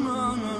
Assalamu alaikum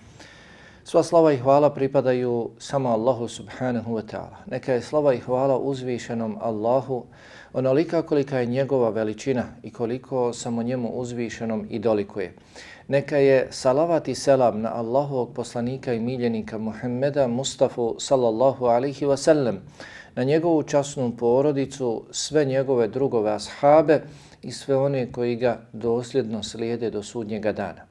Sva slava i hvala pripadaju samo Allahu subhanahu wa ta'ala. Neka je slava i hvala uzvišenom Allahu onolika kolika je njegova veličina i koliko samo njemu uzvišenom i dolikuje. Neka je salavat i selam na Allahovog poslanika i miljenika Muhammeda Mustafa sallallahu alihi wa sallam, na njegovu časnu porodicu, sve njegove drugove ashabe i sve one koji ga dosljedno slijede do sudnjega dana.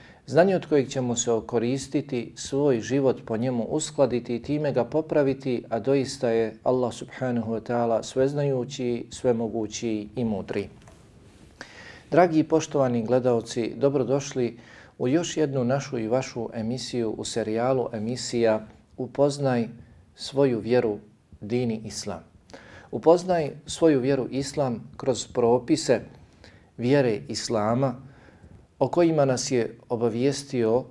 Znanje od kojeg ćemo se okoristiti, svoj život po njemu uskladiti i time ga popraviti, a doista je Allah subhanahu wa ta'ala sveznajući, svemogući i mudri. Dragi i poštovani gledalci, dobrodošli u još jednu našu i vašu emisiju u serijalu emisija Upoznaj svoju vjeru dini Islam. Upoznaj svoju vjeru Islam kroz propise vjere Islama, o kojima nas je obavijestio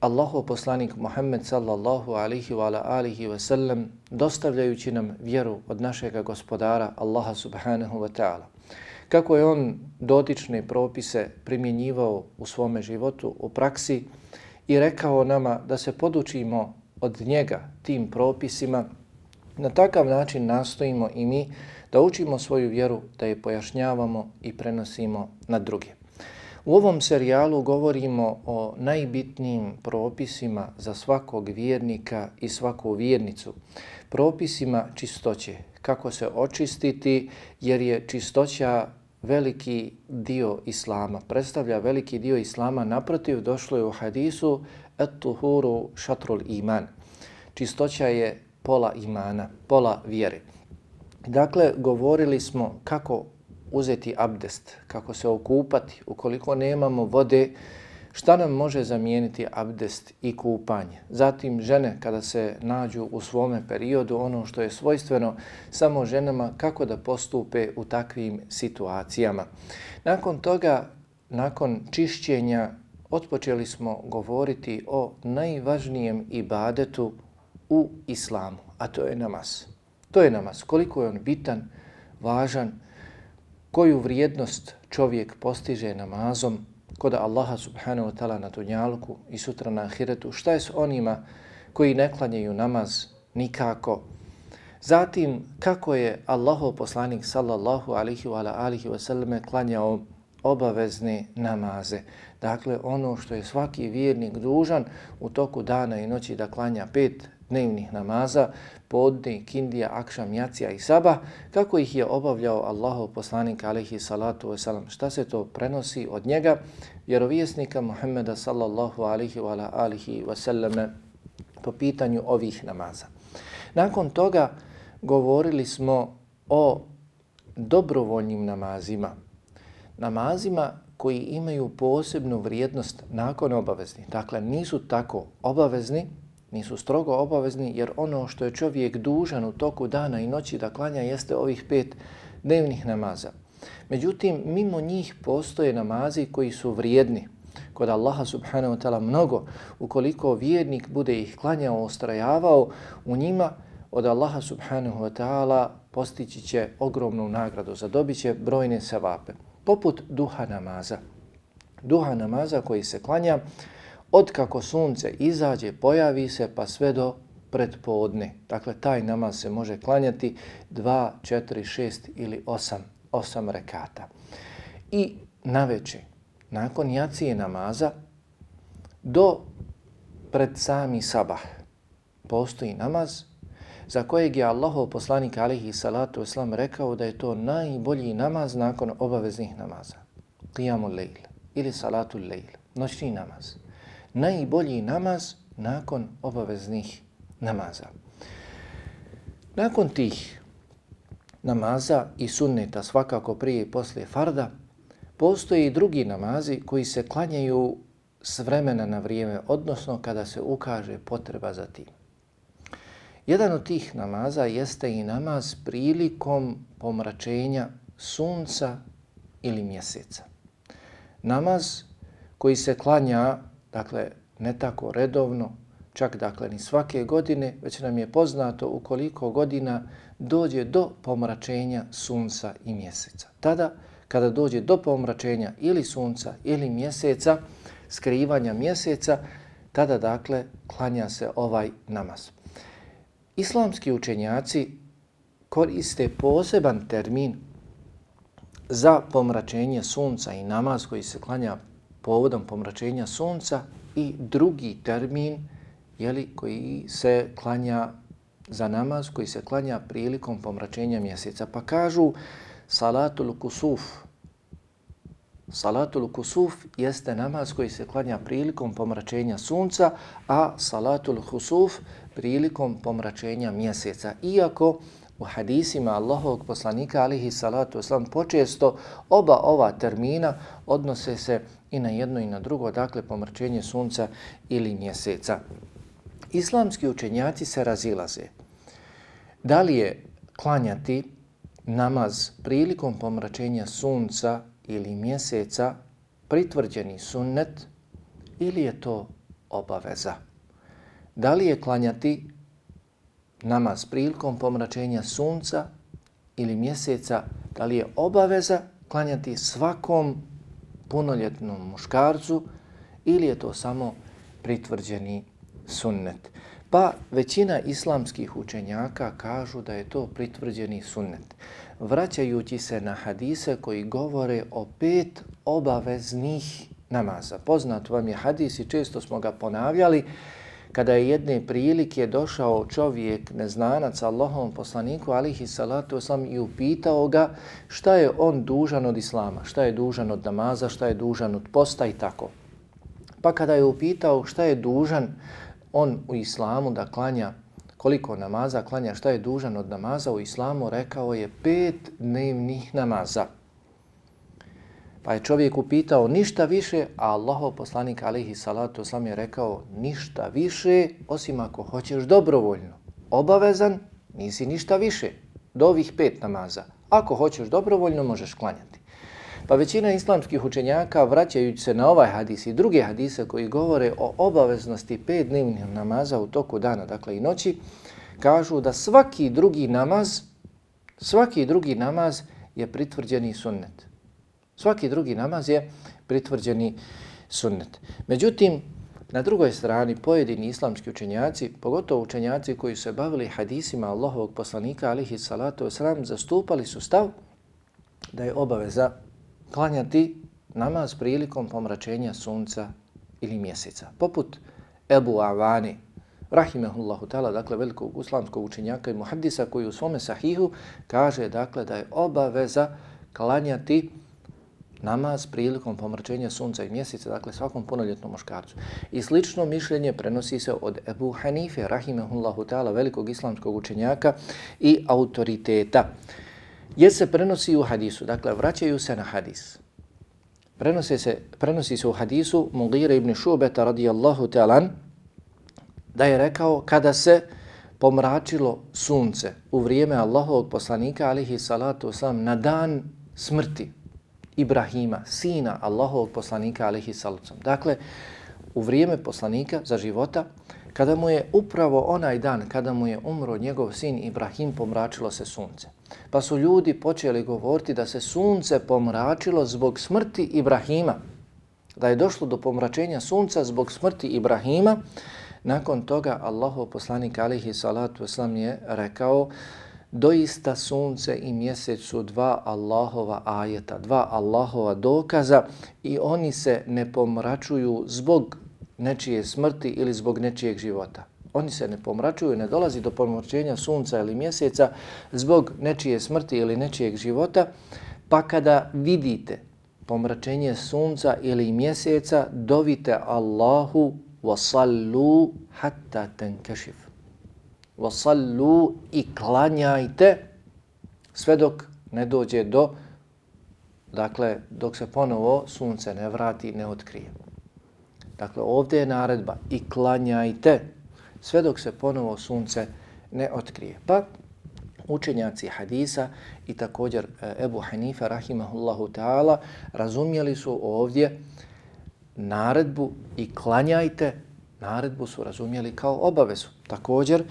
Allahov poslanik Muhammed sallallahu alihi wa ala alihi wa sallam dostavljajući nam vjeru od našeg gospodara Allaha subhanahu wa ta'ala. Kako je on dotične propise primjenjivao u svome životu, u praksi i rekao nama da se podučimo od njega tim propisima, na takav način nastojimo i mi da učimo svoju vjeru, da je pojašnjavamo i prenosimo na druge. U ovom serijalu govorimo o najbitnijim propisima za svakog vjernika i svaku vjernicu. Propisima čistoće, kako se očistiti, jer je čistoća veliki dio islama, predstavlja veliki dio islama. Naprotiv, došlo je u hadisu et-tuhuru šatrul iman. Čistoća je pola imana, pola vjere. Dakle, govorili smo kako uzeti abdest, kako se okupati, ukoliko nemamo vode, šta nam može zamijeniti abdest i kupanje. Zatim žene kada se nađu u svome periodu, ono što je svojstveno samo ženama, kako da postupe u takvim situacijama. Nakon toga, nakon čišćenja, otpočeli smo govoriti o najvažnijem ibadetu u islamu, a to je namaz. To je namaz. Koliko je on bitan, važan, koju vrijednost čovjek postiže namazom kod Allaha subhanahu wa ta'ala na dunjalku i sutra na ahiretu, šta je s onima koji ne klanjaju namaz nikako. Zatim, kako je Allahov poslanik sallallahu alihi wa alihi wasallame klanjao obavezne namaze. Dakle, ono što je svaki vjernik dužan u toku dana i noći da klanja pet dnevnih namaza, podne, kindija, akšam, jacija i saba, kako ih je obavljao Allahov poslanik alaihi salatu wasalam. Šta se to prenosi od njega? Vjerovjesnika Muhammeda sallallahu alaihi wa alihi wasallam po pitanju ovih namaza. Nakon toga govorili smo o dobrovoljnim namazima, namazima koji imaju posebnu vrijednost nakon obavezni. Dakle, nisu tako obavezni, nisu strogo obavezni, jer ono što je čovjek dužan u toku dana i noći da klanja jeste ovih pet dnevnih namaza. Međutim, mimo njih postoje namazi koji su vrijedni kod Allaha subhanahu wa ta'ala mnogo. Ukoliko vjernik bude ih klanjao, ostrajavao u njima, od Allaha subhanahu wa ta'ala postići će ogromnu nagradu, zadobit će brojne savape. Poput duha namaza. Duha namaza koji se klanja od kako sunce izađe, pojavi se pa sve do predpodne. Dakle, taj namaz se može klanjati 2, 4, 6 ili 8, 8 rekata. I naveče, nakon jacije namaza, do pred sami sabah postoji namaz za kojeg je Allahov poslanik alihi salatu islam rekao da je to najbolji namaz nakon obaveznih namaza. Qiyamul lejl ili salatul lejl, noćni namaz. Najbolji namaz nakon obaveznih namaza. Nakon tih namaza i sunneta svakako prije i poslije farda, postoje i drugi namazi koji se klanjaju s vremena na vrijeme, odnosno kada se ukaže potreba za tim. Jedan od tih namaza jeste i namaz prilikom pomračenja sunca ili mjeseca. Namaz koji se klanja, dakle, ne tako redovno, čak dakle ni svake godine, već nam je poznato u koliko godina dođe do pomračenja sunca i mjeseca. Tada, kada dođe do pomračenja ili sunca ili mjeseca, skrivanja mjeseca, tada dakle klanja se ovaj namaz. Islamski učenjaci koriste poseban termin za pomračenje sunca i namaz koji se klanja povodom pomračenja sunca i drugi termin jeli, koji se klanja za namaz, koji se klanja prilikom pomračenja mjeseca. Pa kažu salatul kusuf. Salatul kusuf jeste namaz koji se klanja prilikom pomračenja sunca, a salatul husuf prilikom pomračenja mjeseca. Iako u hadisima Allahovog poslanika alihi salatu oslam počesto oba ova termina odnose se i na jedno i na drugo, dakle pomračenje sunca ili mjeseca. Islamski učenjaci se razilaze. Da li je klanjati namaz prilikom pomračenja sunca ili mjeseca pritvrđeni sunnet ili je to obaveza? da li je klanjati namaz prilikom pomračenja sunca ili mjeseca, da li je obaveza klanjati svakom punoljetnom muškarcu ili je to samo pritvrđeni sunnet. Pa većina islamskih učenjaka kažu da je to pritvrđeni sunnet. Vraćajući se na hadise koji govore o pet obaveznih namaza. Poznat vam je hadis i često smo ga ponavljali kada je jedne prilike došao čovjek, neznanac Allahovom poslaniku, alihi salatu oslam, i upitao ga šta je on dužan od islama, šta je dužan od namaza, šta je dužan od posta i tako. Pa kada je upitao šta je dužan on u islamu da klanja, koliko namaza klanja, šta je dužan od namaza u islamu, rekao je pet dnevnih namaza. Pa je čovjek upitao ništa više, a Allahov poslanik alihi salatu oslam je rekao ništa više, osim ako hoćeš dobrovoljno. Obavezan, nisi ništa više do ovih pet namaza. Ako hoćeš dobrovoljno, možeš klanjati. Pa većina islamskih učenjaka, vraćajući se na ovaj hadis i druge hadise koji govore o obaveznosti pet dnevnih namaza u toku dana, dakle i noći, kažu da svaki drugi namaz, svaki drugi namaz je pritvrđeni sunnet. Svaki drugi namaz je pritvrđeni sunnet. Međutim, na drugoj strani pojedini islamski učenjaci, pogotovo učenjaci koji su se bavili hadisima Allahovog poslanika alihi salatu wasalam, zastupali su stav da je obaveza klanjati namaz prilikom pomračenja sunca ili mjeseca. Poput Ebu Avani, rahimehullahu ta'ala, dakle velikog islamskog učenjaka i muhaddisa koji u svome sahihu kaže dakle da je obaveza klanjati namaz prilikom pomračenja sunca i mjeseca, dakle svakom punoljetnom muškarcu. I slično mišljenje prenosi se od Ebu Hanife, rahimehullahu ta'ala, velikog islamskog učenjaka i autoriteta. Jer se prenosi u hadisu, dakle vraćaju se na hadis. Prenosi se, prenosi se u hadisu Mughira ibn Šubeta radijallahu ta'alan da je rekao kada se pomračilo sunce u vrijeme Allahovog poslanika alihi salatu wasalam na dan smrti Ibrahima, sina Allahovog poslanika alihi salatu. Dakle, u vrijeme poslanika za života, kada mu je upravo onaj dan, kada mu je umro njegov sin Ibrahim, pomračilo se sunce. Pa su ljudi počeli govoriti da se sunce pomračilo zbog smrti Ibrahima, da je došlo do pomračenja sunca zbog smrti Ibrahima, Nakon toga Allahov poslanik alihi salatu wasalam je rekao doista sunce i mjesec su dva Allahova ajeta, dva Allahova dokaza i oni se ne pomračuju zbog nečije smrti ili zbog nečijeg života. Oni se ne pomračuju, ne dolazi do pomračenja sunca ili mjeseca zbog nečije smrti ili nečijeg života, pa kada vidite pomračenje sunca ili mjeseca, dovite Allahu wa sallu hatta tenkešifu vasallu i klanjajte sve dok ne dođe do, dakle, dok se ponovo sunce ne vrati, ne otkrije. Dakle, ovdje je naredba i klanjajte sve dok se ponovo sunce ne otkrije. Pa, učenjaci hadisa i također eh, Ebu Hanife, rahimahullahu ta'ala, razumjeli su ovdje naredbu i klanjajte, naredbu su razumjeli kao obavezu. Također, e,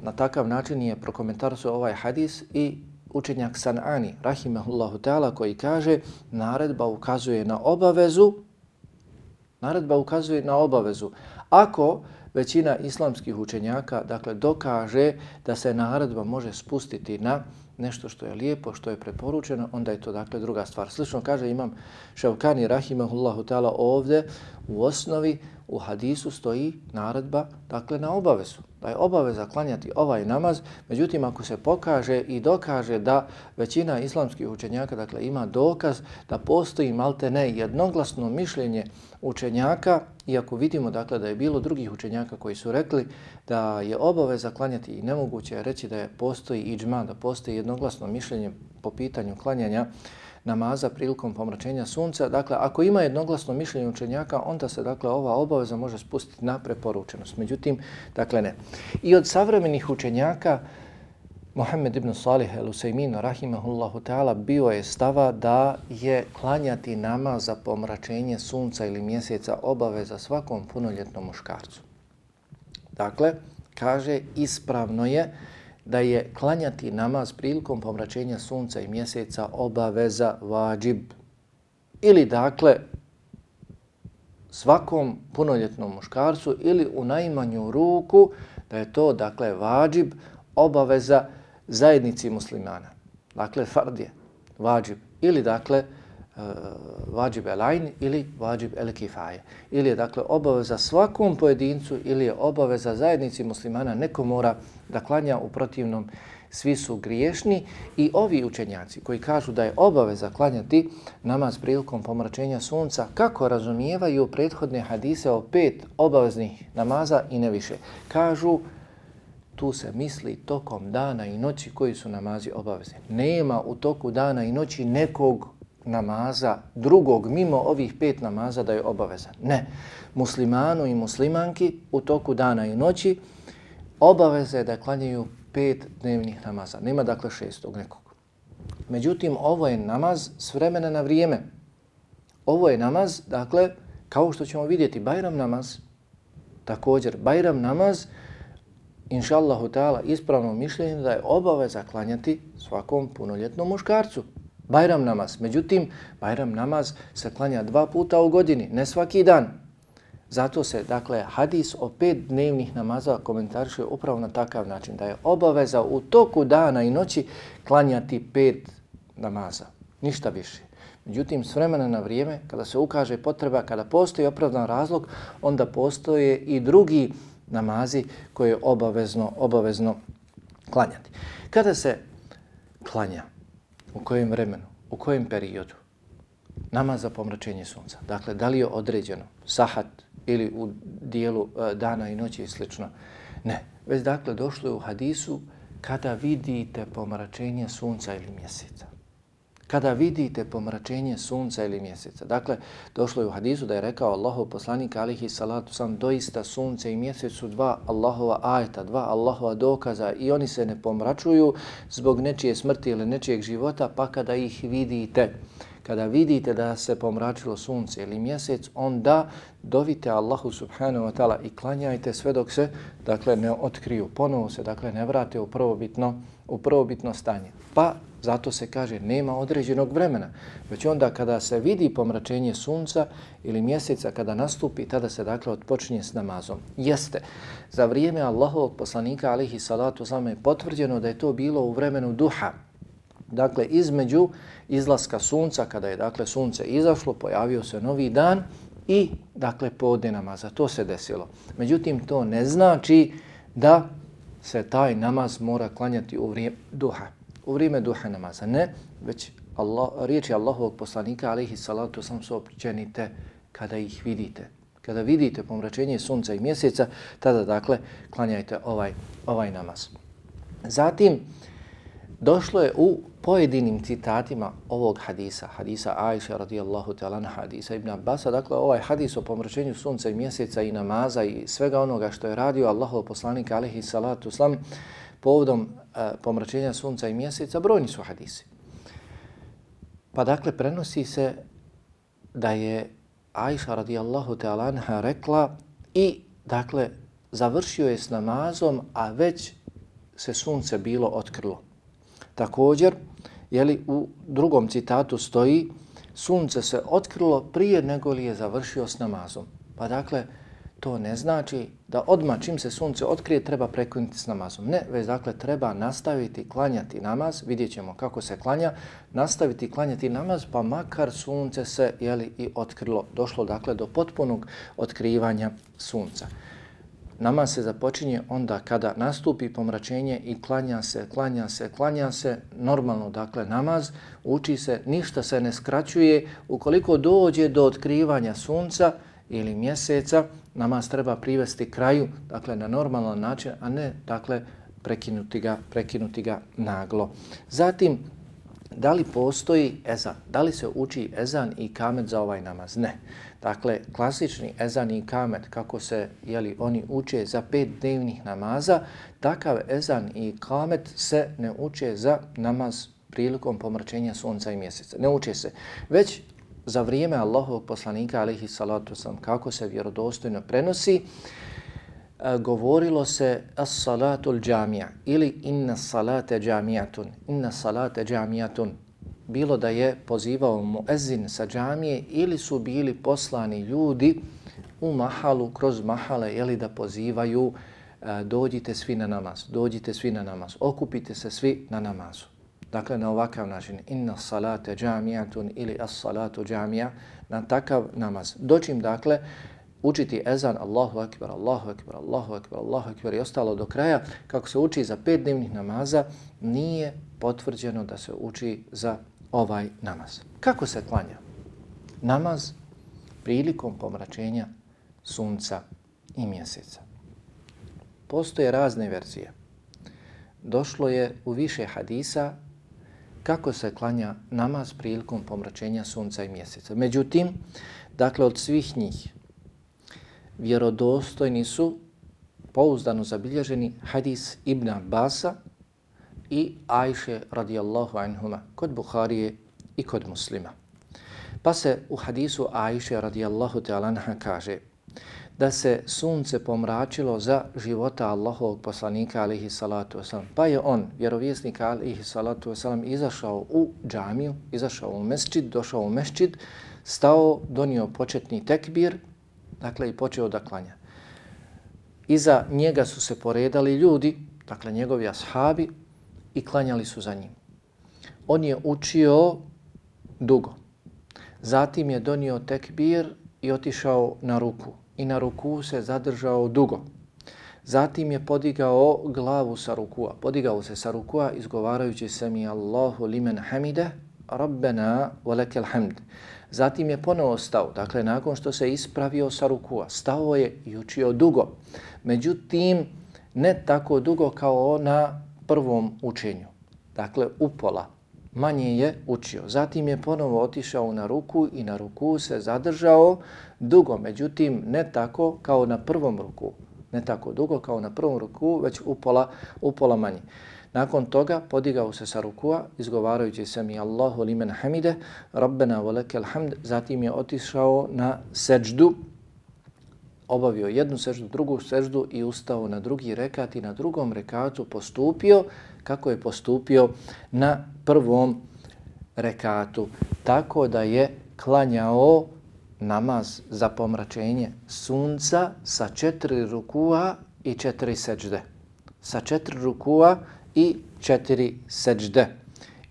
na takav način je prokomentarsao ovaj hadis i učenjak San'ani, rahimahullahu ta'ala, koji kaže naredba ukazuje na obavezu, naredba ukazuje na obavezu. Ako većina islamskih učenjaka dakle dokaže da se naredba može spustiti na nešto što je lijepo, što je preporučeno, onda je to dakle druga stvar. Slično kaže imam Ševkani Rahimahullahu ta'ala ovdje u osnovi u hadisu stoji naredba dakle na obavezu. Da je obaveza klanjati ovaj namaz, međutim ako se pokaže i dokaže da većina islamskih učenjaka dakle ima dokaz da postoji malte ne jednoglasno mišljenje učenjaka, iako vidimo dakle da je bilo drugih učenjaka koji su rekli da je obaveza klanjati i nemoguće je reći da je postoji iđma, da postoji jednoglasno mišljenje po pitanju klanjanja namaza prilikom pomračenja sunca. Dakle, ako ima jednoglasno mišljenje učenjaka, onda se dakle ova obaveza može spustiti na preporučenost. Međutim, dakle ne. I od savremenih učenjaka Muhammed ibn Salih el-Usaymin, rahimahullahu ta'ala, bio je stava da je klanjati nama za pomračenje sunca ili mjeseca obaveza svakom punoljetnom muškarcu. Dakle, kaže, ispravno je da je klanjati namaz prilikom pomračenja sunca i mjeseca obaveza vađib. Ili dakle, svakom punoljetnom muškarcu ili u najmanju ruku da je to dakle vađib obaveza zajednici muslimana. Dakle, fard je vađib. Ili dakle, Eh, vađib el ili vađib el kifaje. Ili je dakle obaveza svakom pojedincu ili je obaveza zajednici muslimana. Neko mora da klanja u protivnom svi su griješni i ovi učenjaci koji kažu da je obaveza klanjati namaz prilikom pomračenja sunca, kako razumijevaju prethodne hadise o pet obaveznih namaza i ne više. Kažu tu se misli tokom dana i noći koji su namazi obavezni. Nema u toku dana i noći nekog namaza drugog mimo ovih pet namaza da je obavezan. Ne. Muslimanu i muslimanki u toku dana i noći obaveze je da klanjaju pet dnevnih namaza. Nema dakle šestog nekog. Međutim, ovo je namaz s vremena na vrijeme. Ovo je namaz, dakle, kao što ćemo vidjeti, Bajram namaz, također, Bajram namaz, inša Allahu ta'ala, ispravno mišljenje da je obaveza klanjati svakom punoljetnom muškarcu. Bajram namaz. Međutim, Bajram namaz se klanja dva puta u godini, ne svaki dan. Zato se, dakle, hadis o pet dnevnih namaza komentariše upravo na takav način, da je obaveza u toku dana i noći klanjati pet namaza, ništa više. Međutim, s vremena na vrijeme, kada se ukaže potreba, kada postoji opravdan razlog, onda postoje i drugi namazi koje je obavezno, obavezno klanjati. Kada se klanja, u kojem vremenu, u kojem periodu, namaz za pomračenje sunca, dakle, da li je određeno? Sahat ili u dijelu e, dana i noći i slično, ne. Već dakle, došlo je u hadisu kada vidite pomračenje sunca ili mjeseca. Kada vidite pomračenje sunca ili mjeseca. Dakle, došlo je u hadisu da je rekao Allahov poslanik alihi salatu sam doista sunce i mjesec su dva Allahova ajeta, dva Allahova dokaza i oni se ne pomračuju zbog nečije smrti ili nečijeg života pa kada ih vidite kada vidite da se pomračilo sunce ili mjesec, onda dovite Allahu subhanahu wa ta'ala i klanjajte sve dok se dakle ne otkriju. Ponovo se dakle ne vrate u prvobitno, u prvobitno stanje. Pa zato se kaže nema određenog vremena. Već onda kada se vidi pomračenje sunca ili mjeseca kada nastupi, tada se dakle odpočinje s namazom. Jeste, za vrijeme Allahovog poslanika alihi salatu je potvrđeno da je to bilo u vremenu duha. Dakle, između izlaska sunca, kada je dakle sunce izašlo, pojavio se novi dan i dakle podne namaza. To se desilo. Međutim, to ne znači da se taj namaz mora klanjati u vrijeme duha. U vrijeme duha namaza. Ne, već Allah, riječi Allahovog poslanika, alaihi salatu sam se općenite kada ih vidite. Kada vidite pomračenje sunca i mjeseca, tada dakle klanjajte ovaj, ovaj namaz. Zatim, došlo je u pojedinim citatima ovog hadisa, hadisa Aisha radijallahu ta'ala na hadisa Ibn Abbas, dakle ovaj hadis o pomračenju sunca i mjeseca i namaza i svega onoga što je radio Allahov poslanik alihi salatu slam povodom e, pomračenja sunca i mjeseca, brojni su hadisi. Pa dakle prenosi se da je Aisha radijallahu ta'ala rekla i dakle završio je s namazom, a već se sunce bilo otkrilo. Također, jeli, u drugom citatu stoji sunce se otkrilo prije nego li je završio s namazom. Pa dakle, to ne znači da odmah čim se sunce otkrije treba prekinuti s namazom. Ne, već dakle treba nastaviti klanjati namaz, vidjet ćemo kako se klanja, nastaviti klanjati namaz pa makar sunce se jeli, i otkrilo. Došlo dakle do potpunog otkrivanja sunca. Namaz se započinje onda kada nastupi pomračenje i klanja se, klanja se, klanja se, normalno dakle namaz, uči se, ništa se ne skraćuje. Ukoliko dođe do otkrivanja sunca ili mjeseca, namaz treba privesti kraju, dakle na normalan način, a ne dakle prekinuti ga, prekinuti ga naglo. Zatim, da li postoji ezan? Da li se uči ezan i kamet za ovaj namaz? Ne. Dakle, klasični ezan i kamet, kako se jeli, oni uče za pet dnevnih namaza, takav ezan i kamet se ne uče za namaz prilikom pomrčenja sunca i mjeseca. Ne uče se. Već za vrijeme Allahovog poslanika, alihi salatu sam, kako se vjerodostojno prenosi, e, govorilo se as-salatul džamija ili inna salate džamijatun, inna salate džamijatun, bilo da je pozivao muezin sa džamije ili su bili poslani ljudi u mahalu, kroz mahale, jeli da pozivaju e, dođite svi na namaz, dođite svi na namaz, okupite se svi na namazu. Dakle, na ovakav način, inna salate džamijatun ili as salatu džamija, na takav namaz. Doćim, dakle, učiti ezan Allahu akbar, Allahu akbar, Allahu akbar, Allahu akbar i ostalo do kraja, kako se uči za pet dnevnih namaza, nije potvrđeno da se uči za ovaj namaz. Kako se klanja? Namaz prilikom pomračenja sunca i mjeseca. Postoje razne verzije. Došlo je u više hadisa kako se klanja namaz prilikom pomračenja sunca i mjeseca. Međutim, dakle, od svih njih vjerodostojni su pouzdano zabilježeni hadis Ibn Abasa i Ajše radijallahu anhuma kod Buharije i kod muslima. Pa se u hadisu Ajše radijallahu ta'ala kaže da se sunce pomračilo za života Allahovog poslanika alihi salatu wasalam. Pa je on, vjerovjesnik alihi salatu wasalam, izašao u džamiju, izašao u mesčid, došao u mesčid, stao, donio početni tekbir, dakle i počeo da klanja. Iza njega su se poredali ljudi, dakle njegovi ashabi, i klanjali su za njim. On je učio dugo. Zatim je donio tekbir i otišao na ruku. I na ruku se zadržao dugo. Zatim je podigao glavu sa rukua. Podigao se sa rukua izgovarajući se mi Allahu limen hamide, rabbena velekel hamd. Zatim je ponovo stao. Dakle, nakon što se ispravio sa rukua, stao je i učio dugo. Međutim, ne tako dugo kao na prvom učenju. Dakle, upola manje je učio. Zatim je ponovo otišao na ruku i na ruku se zadržao dugo. Međutim, ne tako kao na prvom ruku. Ne tako dugo kao na prvom ruku, već upola, upola manje. Nakon toga podigao se sa rukua, izgovarajući se mi Allahu limen hamide, Rabbena volekel hamd, zatim je otišao na seđdu, obavio jednu seždu, drugu seždu i ustao na drugi rekat i na drugom rekatu postupio kako je postupio na prvom rekatu. Tako da je klanjao namaz za pomračenje sunca sa četiri rukua i četiri seđde. Sa četiri rukua i četiri seđde.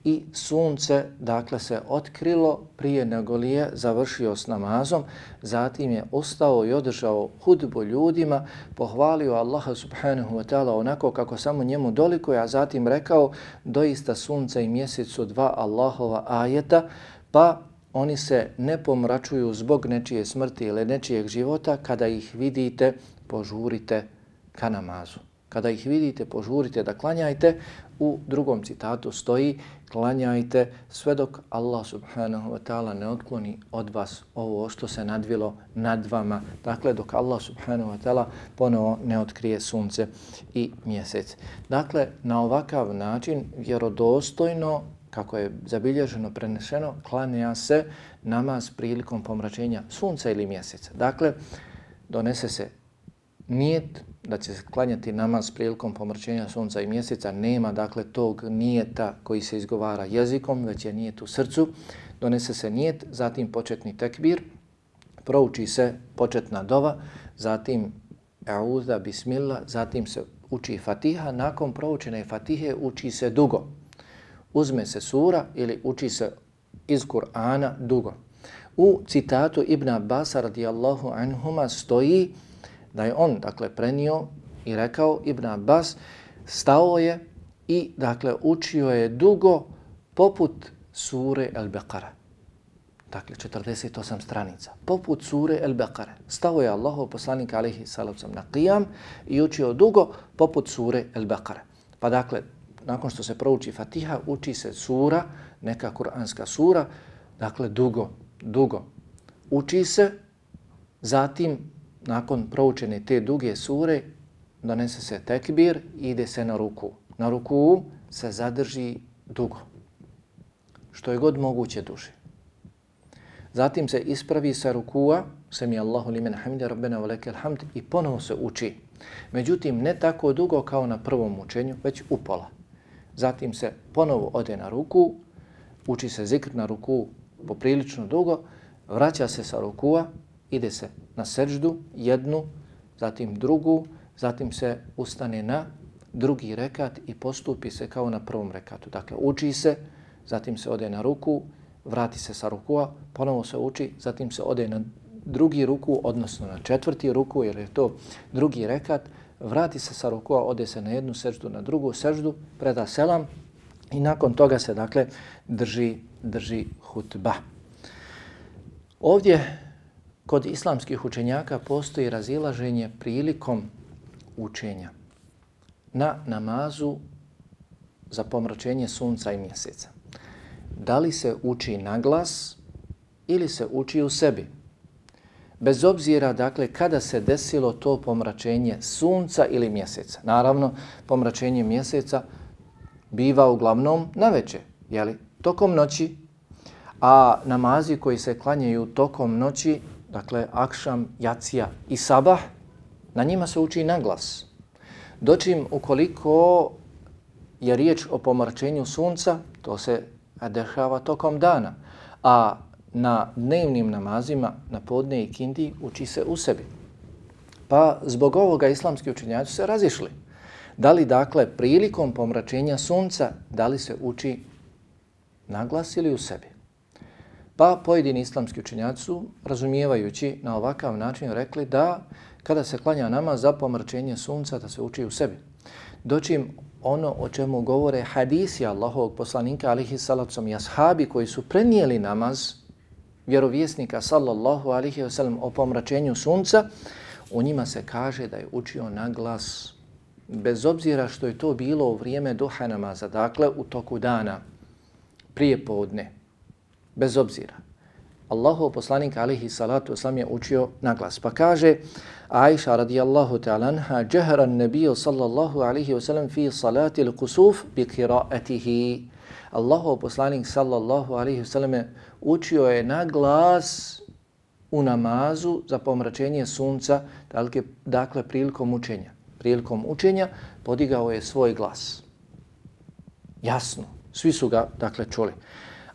I sunce, dakle, se otkrilo prije nego li je završio s namazom, zatim je ostao i održao hudbu ljudima, pohvalio Allaha subhanahu wa ta'ala onako kako samo njemu doliko, a zatim rekao, doista sunce i mjesec su dva Allahova ajeta, pa oni se ne pomračuju zbog nečije smrti ili nečijeg života, kada ih vidite, požurite ka namazu. Kada ih vidite, požurite da klanjajte. U drugom citatu stoji klanjajte sve dok Allah subhanahu wa ta'ala ne otkloni od vas ovo što se nadvilo nad vama. Dakle, dok Allah subhanahu wa ta'ala ponovo ne otkrije sunce i mjesec. Dakle, na ovakav način vjerodostojno kako je zabilježeno, prenešeno, klanja se namaz prilikom pomračenja sunca ili mjeseca. Dakle, donese se nijet da će se klanjati namaz prilikom pomrčenja sunca i mjeseca, nema dakle tog nijeta koji se izgovara jezikom, već je nijet u srcu, donese se nijet, zatim početni tekbir, prouči se početna dova, zatim auza, bismillah, zatim se uči fatiha, nakon proučene fatihe uči se dugo. Uzme se sura ili uči se iz Kur'ana dugo. U citatu Ibn Abbas radijallahu anhuma stoji da je on dakle prenio i rekao Ibn Abbas stao je i dakle učio je dugo poput sure El-Beqara. Dakle, 48 stranica. Poput sure El-Beqara. Stao je Allahov poslanik alihi salavcam na qiyam i učio dugo poput sure El-Beqara. Pa dakle, nakon što se prouči Fatiha, uči se sura, neka kuranska sura, dakle, dugo, dugo. Uči se, zatim nakon proučene te duge sure, donese se tekbir i ide se na ruku. Na ruku se zadrži dugo, što je god moguće duže. Zatim se ispravi sa rukua, sami Allahu limen hamida, rabbena valekel hamd, i ponovo se uči. Međutim, ne tako dugo kao na prvom učenju, već upola. Zatim se ponovo ode na ruku, uči se zikr na ruku poprilično dugo, vraća se sa rukua, ide se na seđdu, jednu, zatim drugu, zatim se ustane na drugi rekat i postupi se kao na prvom rekatu. Dakle, uči se, zatim se ode na ruku, vrati se sa rukua, ponovo se uči, zatim se ode na drugi ruku, odnosno na četvrti ruku, jer je to drugi rekat, vrati se sa rukua, ode se na jednu seždu, na drugu seždu, preda selam i nakon toga se, dakle, drži, drži hutba. Ovdje kod islamskih učenjaka postoji razilaženje prilikom učenja na namazu za pomračenje sunca i mjeseca. Da li se uči na glas ili se uči u sebi? Bez obzira, dakle, kada se desilo to pomračenje sunca ili mjeseca. Naravno, pomračenje mjeseca biva uglavnom na večer, jeli, tokom noći, a namazi koji se klanjaju tokom noći dakle akšam, jacija i sabah, na njima se uči na glas. Dočim ukoliko je riječ o pomračenju sunca, to se dešava tokom dana, a na dnevnim namazima, na podne i kindi, uči se u sebi. Pa zbog ovoga islamski učenjaci se razišli. Da li dakle prilikom pomračenja sunca, da li se uči na glas ili u sebi? Pa pojedini islamski učenjaci su, razumijevajući na ovakav način, rekli da kada se klanja nama za pomrčenje sunca, da se uči u sebi. Doćim ono o čemu govore hadisi Allahovog poslanika, alihi salacom i ashabi koji su prenijeli namaz vjerovjesnika sallallahu alihi wasallam o pomračenju sunca, u njima se kaže da je učio na glas bez obzira što je to bilo u vrijeme duha namaza, dakle u toku dana, prije podne, bez obzira. Allahu poslanik alihi salatu oslam je učio naglas. Pa kaže Aisha radijallahu ta'ala anha jahra nebiju sallallahu alihi wasallam fi salati al-kusuf bi kiraatihi. Allahu poslanik sallallahu alihi wasallam učio je naglas u namazu za pomračenje sunca, dakle, dakle prilikom učenja. Prilikom učenja podigao je svoj glas. Jasno, svi su ga dakle čuli.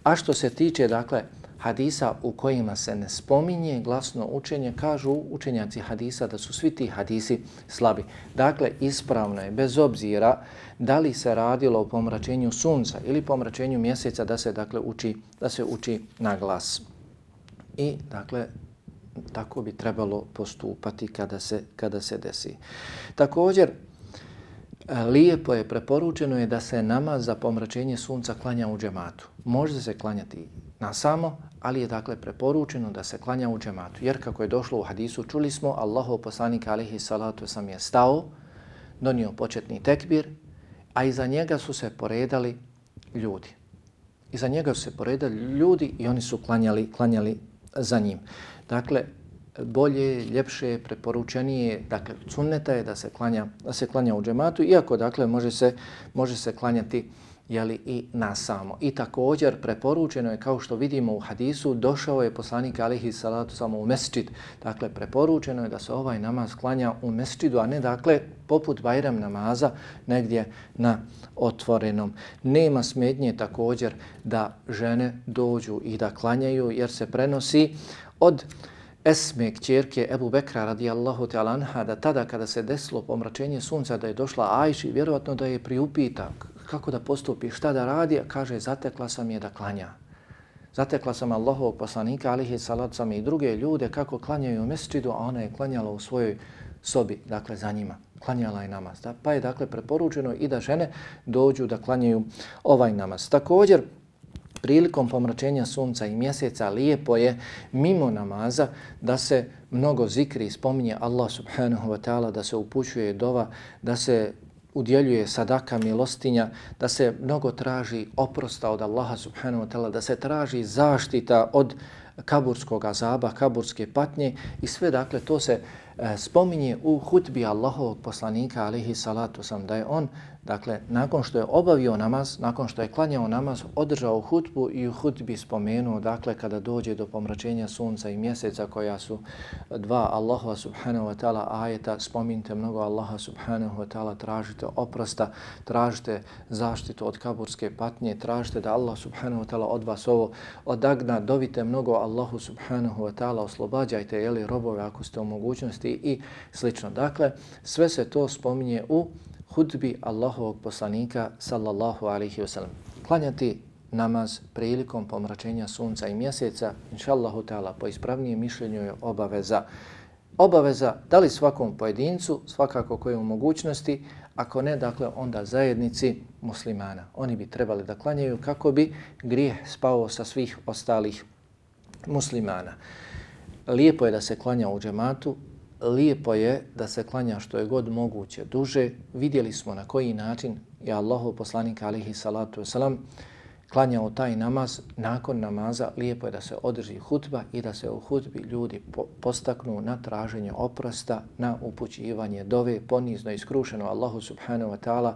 A što se tiče dakle hadisa u kojima se ne spominje glasno učenje, kažu učenjaci hadisa da su svi ti hadisi slabi. Dakle, ispravno je, bez obzira da li se radilo o pomračenju sunca ili pomračenju mjeseca, da se dakle uči, da se uči na glas. I dakle, tako bi trebalo postupati kada se, kada se desi. Također, E, lijepo je, preporučeno je da se namaz za pomračenje sunca klanja u džematu. Može se klanjati na samo, ali je dakle preporučeno da se klanja u džematu. Jer kako je došlo u hadisu, čuli smo, Allahov poslanik alihi salatu sam je stao, donio početni tekbir, a iza njega su se poredali ljudi. Iza njega su se poredali ljudi i oni su klanjali, klanjali za njim. Dakle, bolje, ljepše, preporučenije, dakle, sunneta je da se klanja, da se klanja u džematu, iako, dakle, može se, može se klanjati jeli, i na samo. I također preporučeno je, kao što vidimo u hadisu, došao je poslanik alihi salatu samo u mesčid. Dakle, preporučeno je da se ovaj namaz klanja u mesčidu, a ne, dakle, poput Bajram namaza negdje na otvorenom. Nema smetnje također da žene dođu i da klanjaju, jer se prenosi od Esme, kćerke Ebu Bekra radijallahu ta'ala anha, da tada kada se desilo pomračenje sunca da je došla Ajši, vjerovatno da je priupita kako da postupi, šta da radi, kaže zatekla sam je da klanja. Zatekla sam Allahovog poslanika, alihi salat sam i druge ljude kako klanjaju u mesčidu, a ona je klanjala u svojoj sobi, dakle za njima. Klanjala je namaz. Da? Pa je dakle preporučeno i da žene dođu da klanjaju ovaj namaz. Također, prilikom pomračenja sunca i mjeseca lijepo je mimo namaza da se mnogo zikri spominje Allah subhanahu wa ta'ala, da se upućuje dova, da se udjeljuje sadaka milostinja, da se mnogo traži oprosta od Allaha subhanahu wa ta'ala, da se traži zaštita od kaburskog azaba, kaburske patnje i sve dakle to se e, spominje u hutbi Allahovog poslanika alihi salatu sam da je on Dakle, nakon što je obavio namaz, nakon što je klanjao namaz, održao hutbu i u hutbi spomenuo, dakle, kada dođe do pomračenja sunca i mjeseca koja su dva Allaha subhanahu wa ta'ala ajeta, spominjte mnogo Allaha subhanahu wa ta'ala, tražite oprosta, tražite zaštitu od kaburske patnje, tražite da Allah subhanahu wa ta'ala od vas ovo odagna, dovite mnogo Allahu subhanahu wa ta'ala, oslobađajte, jeli, robove ako ste u mogućnosti i slično. Dakle, sve se to spominje u hudbi Allahovog poslanika sallallahu alaihi wa sallam. Klanjati namaz prilikom pomračenja sunca i mjeseca, inšallahu ta'ala, po ispravnijem mišljenju je obaveza. Obaveza da li svakom pojedincu, svakako koje u mogućnosti, ako ne, dakle, onda zajednici muslimana. Oni bi trebali da klanjaju kako bi grijeh spao sa svih ostalih muslimana. Lijepo je da se klanja u džematu, lijepo je da se klanja što je god moguće duže. Vidjeli smo na koji način je Allahov poslanik alihi salatu wasalam klanjao taj namaz. Nakon namaza lijepo je da se održi hutba i da se u hutbi ljudi postaknu na traženje oprosta, na upućivanje dove, ponizno i skrušeno Allahu subhanahu wa ta'ala,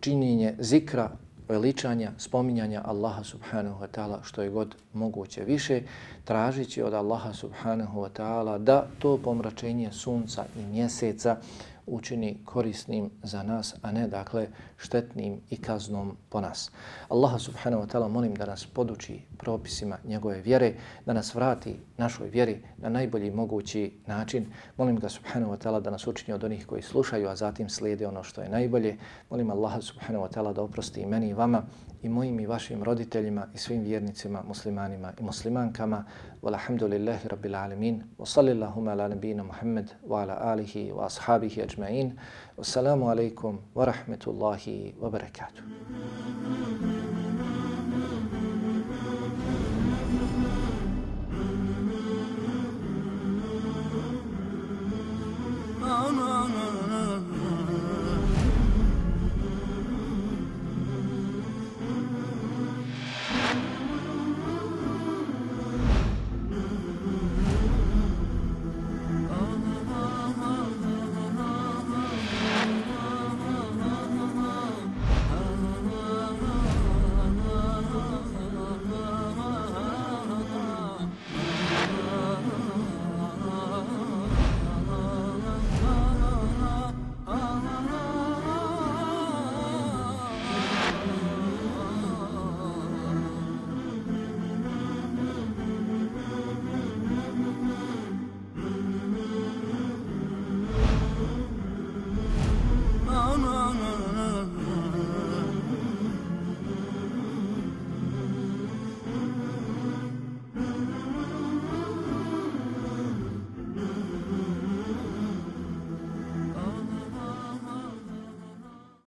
činjenje zikra veličanja, spominjanja Allaha subhanahu wa ta'ala što je god moguće više, tražići od Allaha subhanahu wa ta'ala da to pomračenje sunca i mjeseca učini korisnim za nas, a ne dakle štetnim i kaznom po nas. Allaha subhanahu wa ta'ala molim da nas poduči propisima njegove vjere, da nas vrati našoj vjeri na najbolji mogući način. Molim ga subhanahu wa ta'ala da nas učini od onih koji slušaju, a zatim slijede ono što je najbolje. Molim Allaha subhanahu wa ta'ala da oprosti i meni i vama i mojim i vašim roditeljima i svim vjernicima, muslimanima i muslimankama. Walhamdulillahi rabbil alemin. Wa sallillahuma ala nabina Muhammed wa ala alihi wa ashabihi ajma'in. Wassalamu alaikum wa rahmetullahi wa barakatuh. No, no, no.